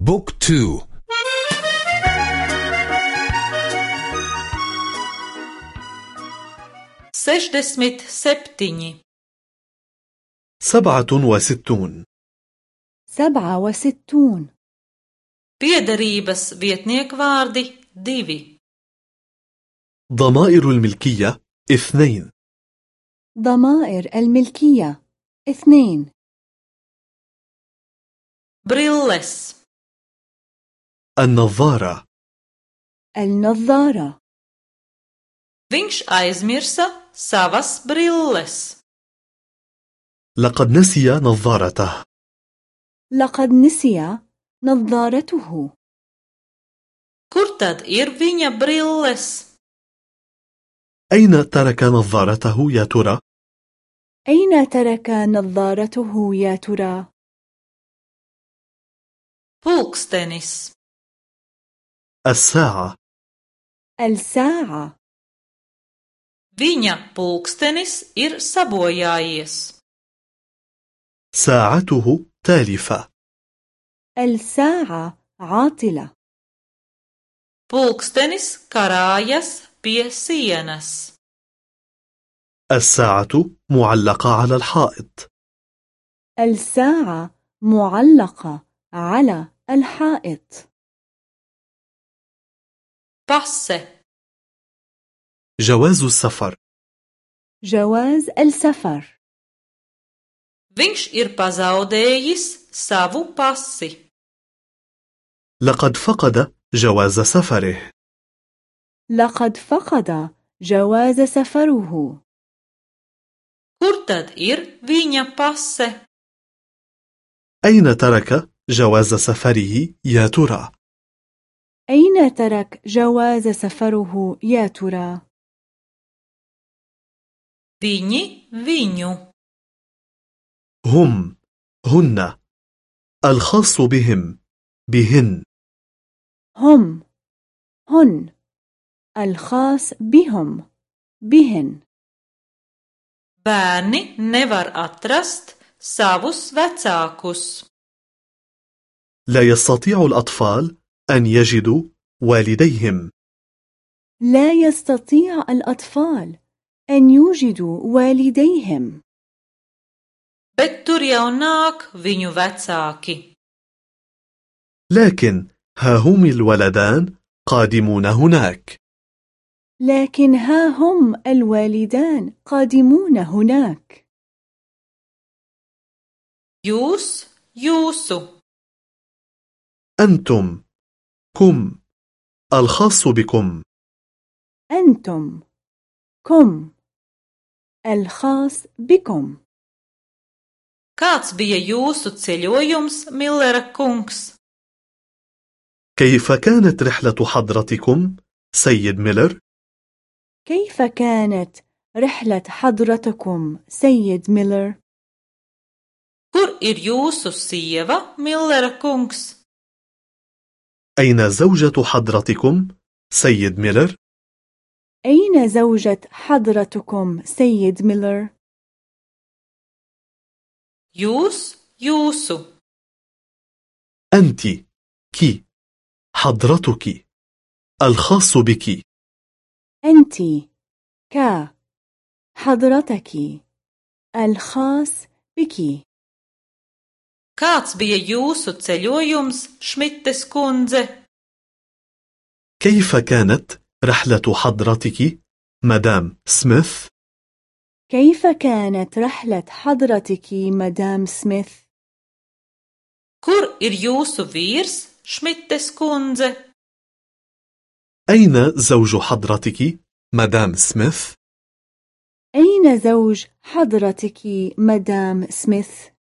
بوك تو. سešdesmit septiņi سبعة وستون. سبعة وستون. Piederības vietniekvārdi divi. ضمائر الملكية اثنين. ضمائر الملكية اثنين. Brilles, النظارة النظارة viņš aizmirsa savas brilles. لقد نسي نظارته لقد نسي نظارته Kur tad ir viņa brilles? أين ترك نظارته يا ترى؟ أين ترك نظارته يا ترى؟ Pulkstenis, الساعة. الساعة. Viņa pulkstenis ir sabojājies. ساعته تالفة. الساعة عاطلة. Pulkstenis karājas pie sienas. الساعة معلقة على الحائط. الساعة معلقة على الحائط. Pase, جواز السفر جواز السفر viņš ir pazaudējis savu pasi. لقد فقد جواز سفره لقد فقد جواز سفره Kur tad ir viņa pase? أين ترك جواز سفره يا ترى؟ أين ترك جواز سفره يا ترى؟ Viņi viņu. هم هن الخاص بهم بهن هم هن الخاص بهم بهن Bērni nevar atrast savus vecākus. لا يستطيع الأطفال أن يجدوا والديهم. لا يستطيع الأطفال أن يوجدوا والديهم. Bet tur jau nāk viņu vecāki. لكن ها هم الولدان قادمون هناك. لكن ها هم الوالدان قادمون هناك. Jūs, jūsu, أنتم كم الخاص بكم أنتم كم الخاص بكم kāds bija jūsu ceļojums, Millera kungs? كيف كانت رحلة حضرتكم سيد ميلر؟ كيف كانت رحلة حضرتكم سيد ميلر؟ Kur ir jūsu sieva, Millera kungs? أين زوجة حضرتكم سيد ميلر؟ أين زوجة حضرتكم سيد ميلر؟ Jūs, jūsu, أنت كي حضرتك الخاص بك أنت ك حضرتك الخاص بك kāds bija jūsu ceļojums, Šmites kundze? كيف كانت رحلة حضرتك مدام سميث؟ كيف كانت رحلة حضرتك مدام سميث؟ Kur ir jūsu vīrs, Šmites kundze? أين زوج حضرتك مدام سميث؟ أين زوج حضرتك مدام سميث؟